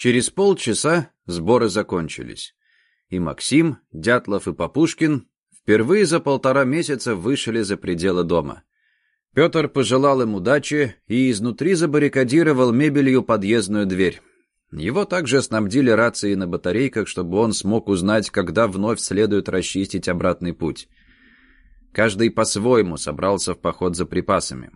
Через полчаса сборы закончились. И Максим, Дятлов и Попушкин впервые за полтора месяца вышли за пределы дома. Петр пожелал им удачи и изнутри забаррикадировал мебелью подъездную дверь. Его также снабдили рацией на батарейках, чтобы он смог узнать, когда вновь следует расчистить обратный путь. Каждый по-своему собрался в поход за припасами.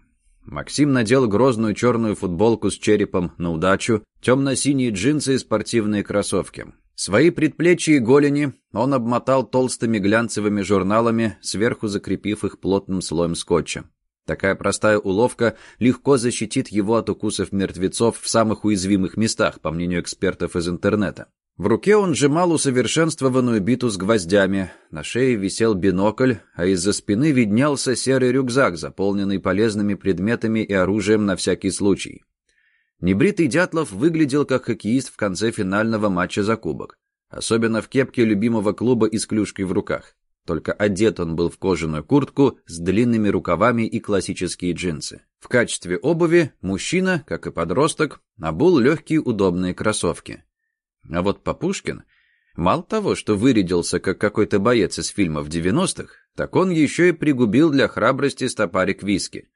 Максим надел грозную черную футболку с черепом на удачу, темно-синие джинсы и спортивные кроссовки. Свои предплечья и голени он обмотал толстыми глянцевыми журналами, сверху закрепив их плотным слоем скотча. Такая простая уловка легко защитит его от укусов мертвецов в самых уязвимых местах, по мнению экспертов из интернета. В руке он сжимал усовершенствованную биту с гвоздями, на шее висел бинокль, а из-за спины виднелся серый рюкзак, заполненный полезными предметами и оружием на всякий случай. Небритый Дятлов выглядел как хоккеист в конце финального матча за кубок, особенно в кепке любимого клуба и с клюшкой в руках. Только одет он был в кожаную куртку с длинными рукавами и классические джинсы. В качестве обуви мужчина, как и подросток, обул легкие удобные кроссовки. А вот Попушкин, мало того, что вырядился как какой-то боец из фильмов 90-х, так он еще и пригубил для храбрости стопарик виски.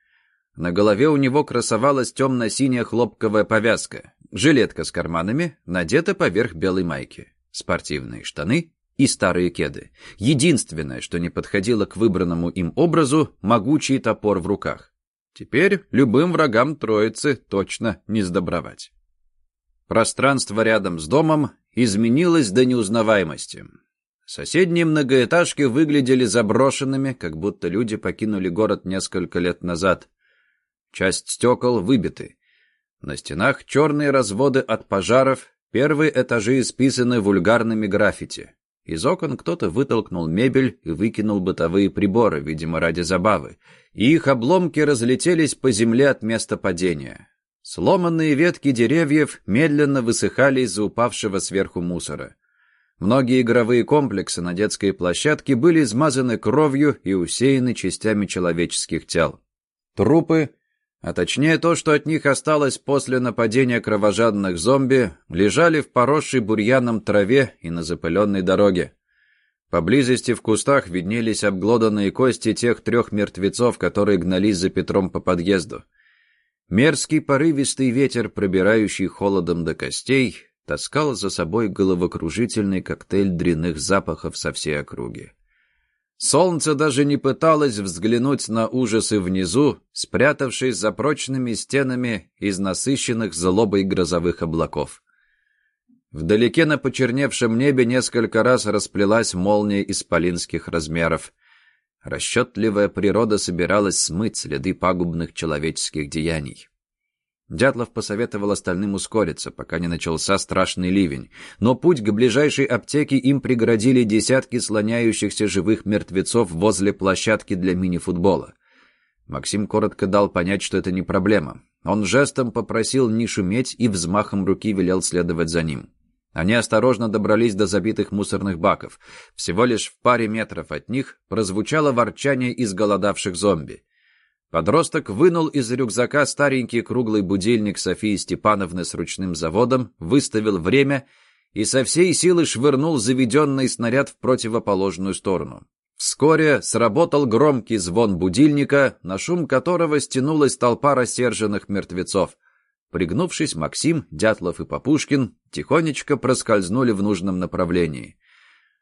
На голове у него красовалась темно-синяя хлопковая повязка, жилетка с карманами, надета поверх белой майки, спортивные штаны и старые кеды. Единственное, что не подходило к выбранному им образу, могучий топор в руках. Теперь любым врагам троицы точно не сдобровать. Пространство рядом с домом изменилось до неузнаваемости. Соседние многоэтажки выглядели заброшенными, как будто люди покинули город несколько лет назад. Часть стекол выбиты. На стенах черные разводы от пожаров, первые этажи исписаны вульгарными граффити. Из окон кто-то вытолкнул мебель и выкинул бытовые приборы, видимо, ради забавы, и их обломки разлетелись по земле от места падения. Сломанные ветки деревьев медленно высыхали из-за упавшего сверху мусора. Многие игровые комплексы на детской площадке были измазаны кровью и усеяны частями человеческих тел. Трупы, а точнее то, что от них осталось после нападения кровожадных зомби, лежали в поросшей бурьяном траве и на запыленной дороге. Поблизости в кустах виднелись обглоданные кости тех трех мертвецов, которые гнались за Петром по подъезду. Мерзкий порывистый ветер, пробирающий холодом до костей, таскал за собой головокружительный коктейль дрянных запахов со всей округи. Солнце даже не пыталось взглянуть на ужасы внизу, спрятавшись за прочными стенами из насыщенных злобой грозовых облаков. Вдалеке на почерневшем небе несколько раз расплелась молния исполинских размеров. Расчетливая природа собиралась смыть следы пагубных человеческих деяний. Дятлов посоветовал остальным ускориться, пока не начался страшный ливень, но путь к ближайшей аптеке им преградили десятки слоняющихся живых мертвецов возле площадки для мини-футбола. Максим коротко дал понять, что это не проблема. Он жестом попросил не шуметь и взмахом руки велел следовать за ним. Они осторожно добрались до забитых мусорных баков. Всего лишь в паре метров от них прозвучало ворчание изголодавших зомби. Подросток вынул из рюкзака старенький круглый будильник Софии Степановны с ручным заводом, выставил время и со всей силы швырнул заведенный снаряд в противоположную сторону. Вскоре сработал громкий звон будильника, на шум которого стянулась толпа рассерженных мертвецов. Пригнувшись, Максим, Дятлов и Попушкин тихонечко проскользнули в нужном направлении.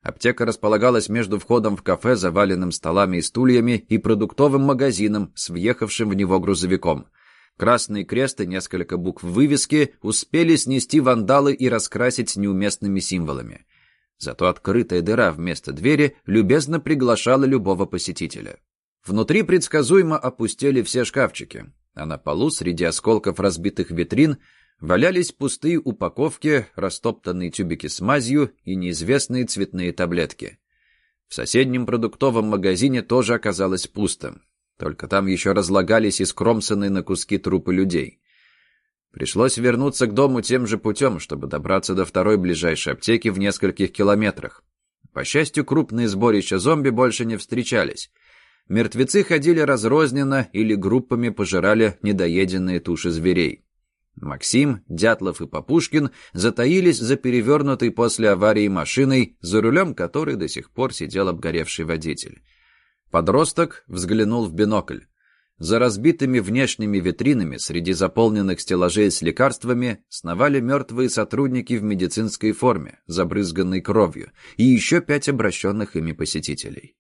Аптека располагалась между входом в кафе, заваленным столами и стульями, и продуктовым магазином с въехавшим в него грузовиком. Красный крест и несколько букв вывески успели снести вандалы и раскрасить неуместными символами. Зато открытая дыра вместо двери любезно приглашала любого посетителя. Внутри предсказуемо опустели все шкафчики, а на полу среди осколков разбитых витрин валялись пустые упаковки, растоптанные тюбики с мазью и неизвестные цветные таблетки. В соседнем продуктовом магазине тоже оказалось пусто. Только там еще разлагались и скромсанные на куски трупы людей. Пришлось вернуться к дому тем же путем, чтобы добраться до второй ближайшей аптеки в нескольких километрах. По счастью, крупные сборища зомби больше не встречались. Мертвецы ходили разрозненно или группами пожирали недоеденные туши зверей. Максим, Дятлов и Попушкин затаились за перевернутой после аварии машиной, за рулем которой до сих пор сидел обгоревший водитель. Подросток взглянул в бинокль. За разбитыми внешними витринами среди заполненных стеллажей с лекарствами сновали мертвые сотрудники в медицинской форме, забрызганной кровью, и еще пять обращенных ими посетителей.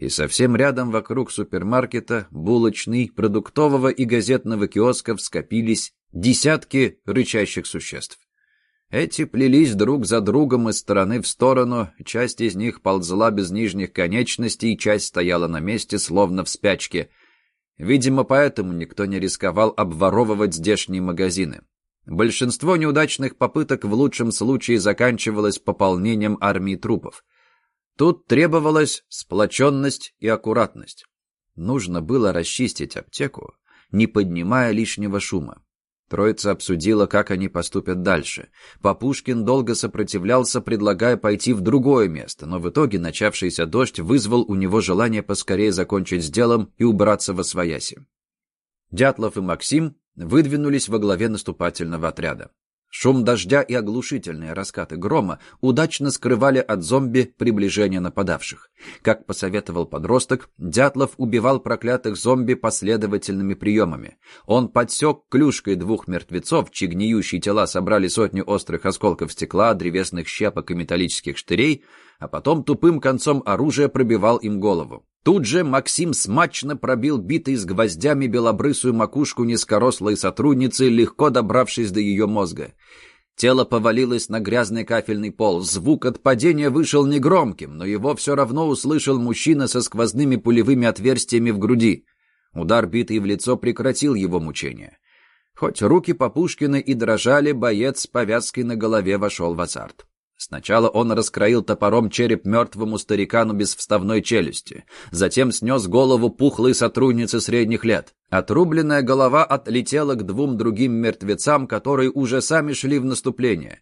И совсем рядом вокруг супермаркета, булочный, продуктового и газетного киосков скопились десятки рычащих существ. Эти плелись друг за другом из стороны в сторону, часть из них ползла без нижних конечностей, часть стояла на месте, словно в спячке. Видимо, поэтому никто не рисковал обворовывать здешние магазины. Большинство неудачных попыток в лучшем случае заканчивалось пополнением армии трупов. Тут требовалась сплоченность и аккуратность. Нужно было расчистить аптеку, не поднимая лишнего шума. Троица обсудила, как они поступят дальше. Попушкин долго сопротивлялся, предлагая пойти в другое место, но в итоге начавшийся дождь вызвал у него желание поскорее закончить с делом и убраться во свояси. Дятлов и Максим выдвинулись во главе наступательного отряда. Шум дождя и оглушительные раскаты грома удачно скрывали от зомби приближение нападавших. Как посоветовал подросток, Дятлов убивал проклятых зомби последовательными приемами. Он подсек клюшкой двух мертвецов, чьи гниющие тела собрали сотню острых осколков стекла, древесных щепок и металлических штырей, а потом тупым концом оружия пробивал им голову. Тут же Максим смачно пробил битой с гвоздями белобрысую макушку низкорослой сотрудницы, легко добравшись до ее мозга. Тело повалилось на грязный кафельный пол. Звук от падения вышел негромким, но его все равно услышал мужчина со сквозными пулевыми отверстиями в груди. Удар битый в лицо прекратил его мучение. Хоть руки Попушкина и дрожали, боец с повязкой на голове вошел в азарт. Сначала он раскроил топором череп мертвому старикану без вставной челюсти. Затем снес голову пухлой сотрудницы средних лет. Отрубленная голова отлетела к двум другим мертвецам, которые уже сами шли в наступление.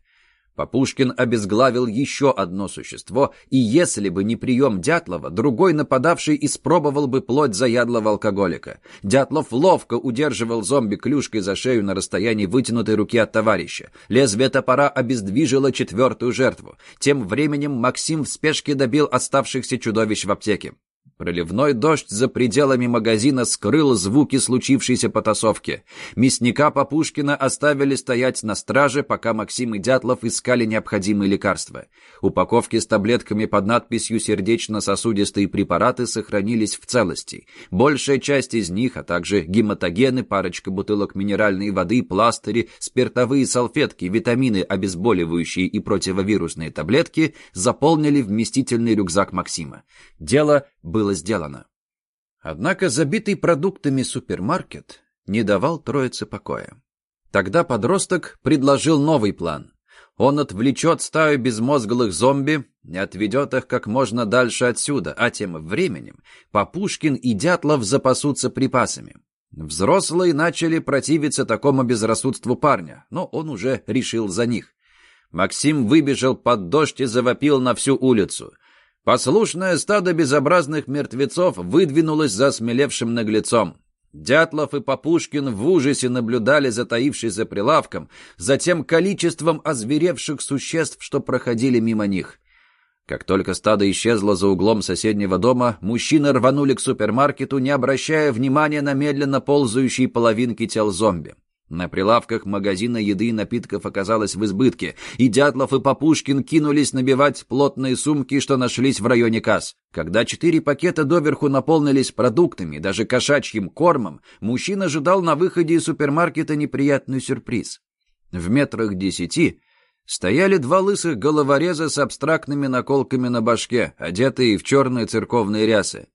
Попушкин обезглавил еще одно существо, и если бы не прием Дятлова, другой нападавший испробовал бы плоть заядлого алкоголика. Дятлов ловко удерживал зомби клюшкой за шею на расстоянии вытянутой руки от товарища. Лезвие топора обездвижило четвертую жертву. Тем временем Максим в спешке добил оставшихся чудовищ в аптеке. Проливной дождь за пределами магазина скрыл звуки случившейся потасовки. Мясника Попушкина оставили стоять на страже, пока Максим и Дятлов искали необходимые лекарства. Упаковки с таблетками под надписью «Сердечно-сосудистые препараты» сохранились в целости. Большая часть из них, а также гематогены, парочка бутылок минеральной воды, пластыри, спиртовые салфетки, витамины, обезболивающие и противовирусные таблетки заполнили вместительный рюкзак Максима. Дело было сделано. Однако забитый продуктами супермаркет не давал троице покоя. Тогда подросток предложил новый план. Он отвлечет стаю безмозглых зомби и отведет их как можно дальше отсюда, а тем временем Попушкин и Дятлов запасутся припасами. Взрослые начали противиться такому безрассудству парня, но он уже решил за них. Максим выбежал под дождь и завопил на всю улицу. Послушное стадо безобразных мертвецов выдвинулось за смелевшим наглецом. Дятлов и Попушкин в ужасе наблюдали, затаившись за прилавком, за тем количеством озверевших существ, что проходили мимо них. Как только стадо исчезло за углом соседнего дома, мужчины рванули к супермаркету, не обращая внимания на медленно ползающие половинки тел зомби. На прилавках магазина еды и напитков оказалось в избытке, и Дятлов и Попушкин кинулись набивать плотные сумки, что нашлись в районе касс. Когда четыре пакета доверху наполнились продуктами, даже кошачьим кормом, мужчина ожидал на выходе из супермаркета неприятный сюрприз. В метрах десяти стояли два лысых головореза с абстрактными наколками на башке, одетые в черные церковные рясы.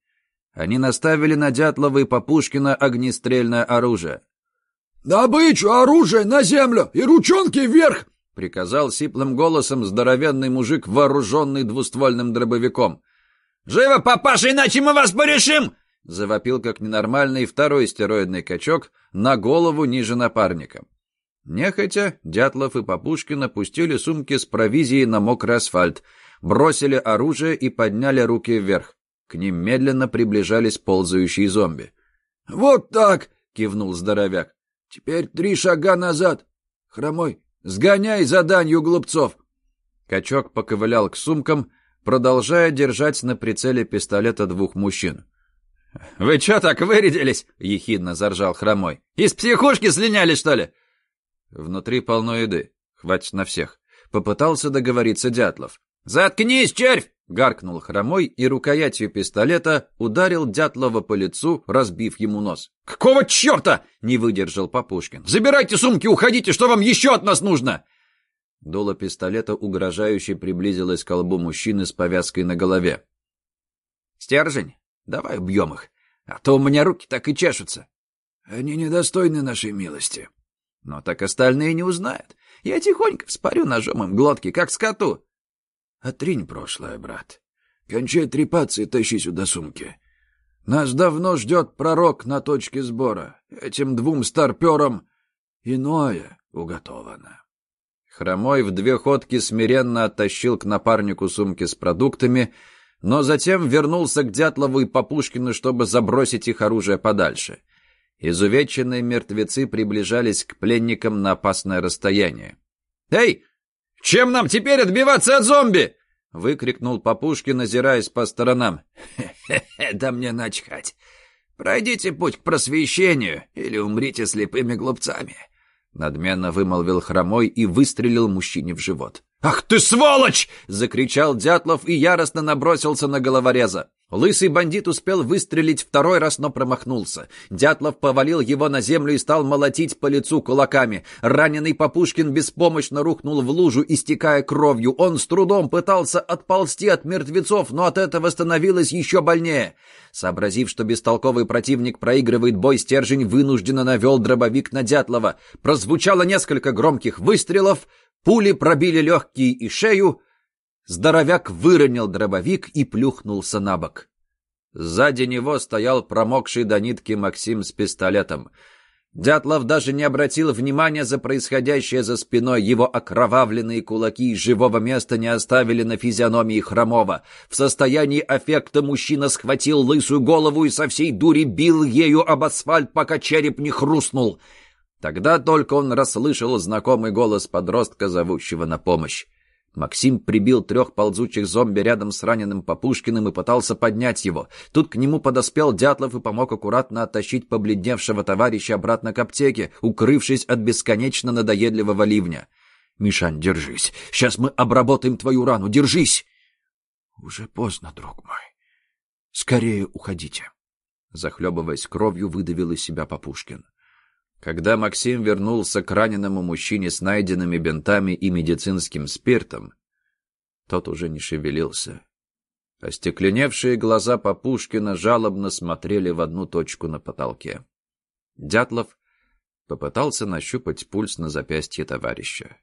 Они наставили на Дятлова и Попушкина огнестрельное оружие. «Добычу, оружие на землю и ручонки вверх!» — приказал сиплым голосом здоровенный мужик, вооруженный двуствольным дробовиком. «Живо, папаша, иначе мы вас порешим!» — завопил как ненормальный второй стероидный качок на голову ниже напарника. Нехотя Дятлов и Попушкин опустили сумки с провизией на мокрый асфальт, бросили оружие и подняли руки вверх. К ним медленно приближались ползающие зомби. «Вот так!» — кивнул здоровяк. Теперь три шага назад. Хромой, сгоняй за данью глупцов. Качок поковылял к сумкам, продолжая держать на прицеле пистолета двух мужчин. «Вы чё так вырядились?» — ехидно заржал Хромой. «Из психушки слиняли, что ли?» «Внутри полно еды. Хватит на всех». Попытался договориться Дятлов. «Заткнись, червь!» — гаркнул Хромой и рукоятью пистолета ударил Дятлова по лицу, разбив ему нос. «Какого черта?» — не выдержал Попушкин. «Забирайте сумки, уходите, что вам еще от нас нужно?» Дуло пистолета угрожающе приблизилось к колбу мужчины с повязкой на голове. «Стержень, давай убьем их, а то у меня руки так и чешутся». «Они недостойны нашей милости». «Но так остальные не узнают. Я тихонько вспорю ножом им глотки, как скоту». «Отринь прошлое, брат. Кончай трепаться и тащи сюда сумки. Нас давно ждет пророк на точке сбора. Этим двум старперам иное уготовано». Хромой в две ходки смиренно оттащил к напарнику сумки с продуктами, но затем вернулся к Дятлову и Попушкину, чтобы забросить их оружие подальше. Изувеченные мертвецы приближались к пленникам на опасное расстояние. «Эй, чем нам теперь отбиваться от зомби?» — выкрикнул Попушкин, озираясь по сторонам. «Хе-хе, да мне начхать. Пройдите путь к просвещению или умрите слепыми глупцами. Надменно вымолвил хромой и выстрелил мужчине в живот. «Ах ты сволочь!» — закричал Дятлов и яростно набросился на головореза. Лысый бандит успел выстрелить второй раз, но промахнулся. Дятлов повалил его на землю и стал молотить по лицу кулаками. Раненый Попушкин беспомощно рухнул в лужу, истекая кровью. Он с трудом пытался отползти от мертвецов, но от этого становилось еще больнее. Сообразив, что бестолковый противник проигрывает бой, стержень вынужденно навел дробовик на Дятлова. Прозвучало несколько громких выстрелов, пули пробили легкие и шею, Здоровяк выронил дробовик и плюхнулся на бок. Сзади него стоял промокший до нитки Максим с пистолетом. Дятлов даже не обратил внимания за происходящее за спиной. Его окровавленные кулаки живого места не оставили на физиономии Хромова. В состоянии аффекта мужчина схватил лысую голову и со всей дури бил ею об асфальт, пока череп не хрустнул. Тогда только он расслышал знакомый голос подростка, зовущего на помощь. Максим прибил трех ползучих зомби рядом с раненым Попушкиным и пытался поднять его. Тут к нему подоспел Дятлов и помог аккуратно оттащить побледневшего товарища обратно к аптеке, укрывшись от бесконечно надоедливого ливня. «Мишань, держись. Сейчас мы обработаем твою рану. Держись!» «Уже поздно, друг мой. Скорее уходите!» Захлебываясь кровью, выдавил из себя Попушкин. Когда Максим вернулся к раненому мужчине с найденными бинтами и медицинским спиртом, тот уже не шевелился. Остекленевшие глаза Попушкина жалобно смотрели в одну точку на потолке. Дятлов попытался нащупать пульс на запястье товарища.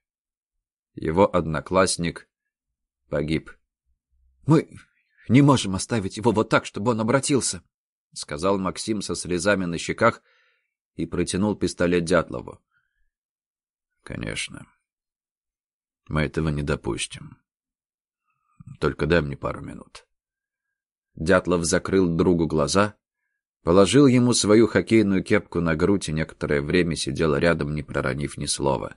Его одноклассник погиб. «Мы не можем оставить его вот так, чтобы он обратился», — сказал Максим со слезами на щеках, — и протянул пистолет Дятлову. «Конечно. Мы этого не допустим. Только дай мне пару минут». Дятлов закрыл другу глаза, положил ему свою хоккейную кепку на грудь и некоторое время сидел рядом, не проронив ни слова.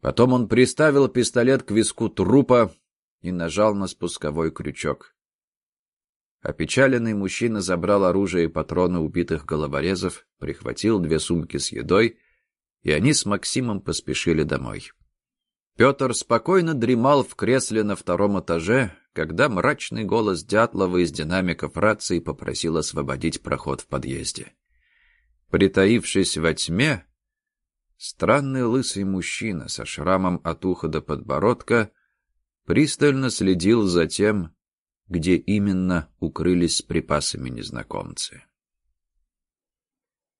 Потом он приставил пистолет к виску трупа и нажал на спусковой крючок. Опечаленный мужчина забрал оружие и патроны убитых головорезов, прихватил две сумки с едой, и они с Максимом поспешили домой. Петр спокойно дремал в кресле на втором этаже, когда мрачный голос Дятлова из динамиков рации попросил освободить проход в подъезде. Притаившись во тьме, странный лысый мужчина со шрамом от уха до подбородка пристально следил за тем, где именно укрылись с припасами незнакомцы.